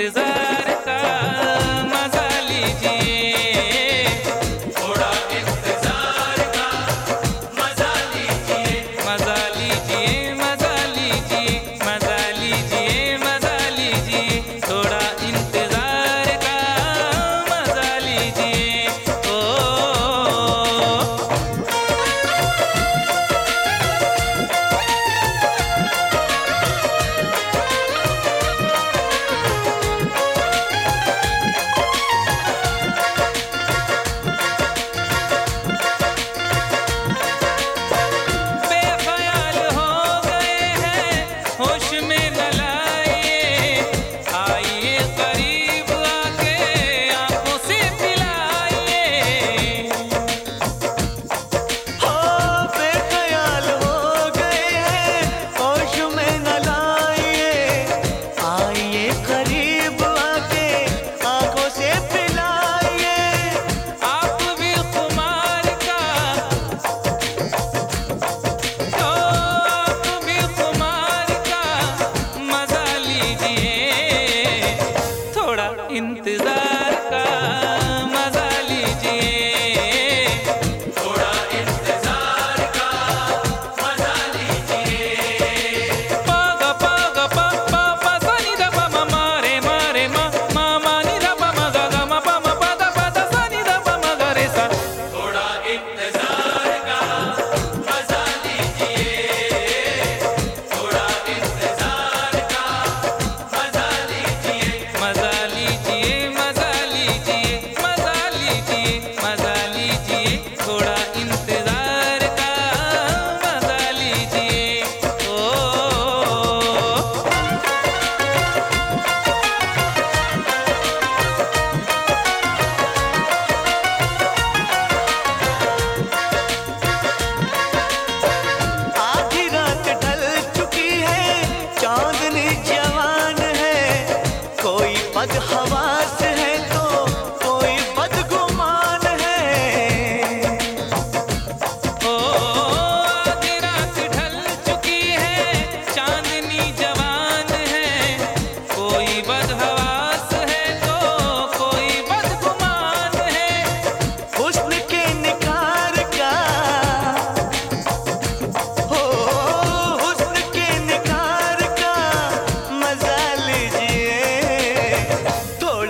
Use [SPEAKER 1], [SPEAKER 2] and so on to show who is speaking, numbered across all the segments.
[SPEAKER 1] इंतज़ार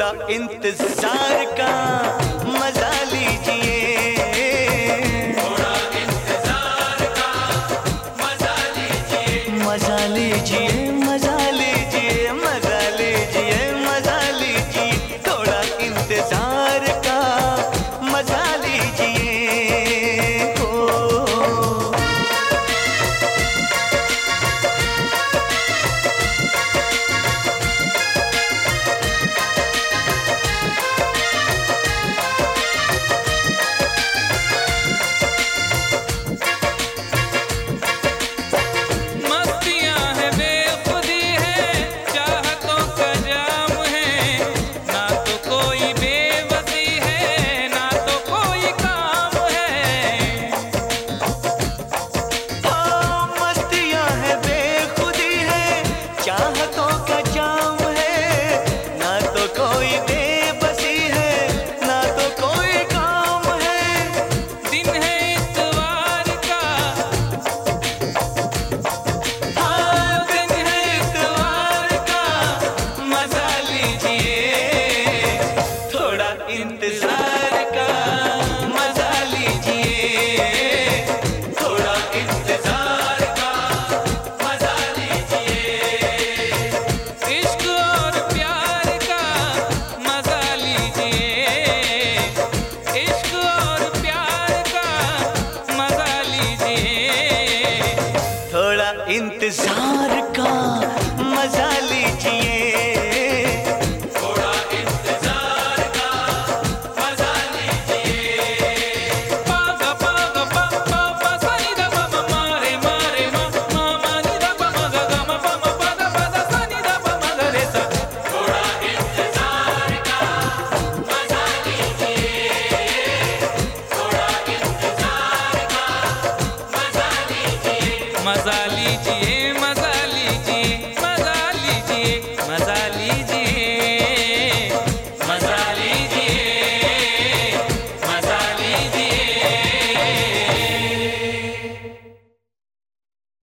[SPEAKER 2] थोड़ा इंतज़ार का मज़ा
[SPEAKER 3] is.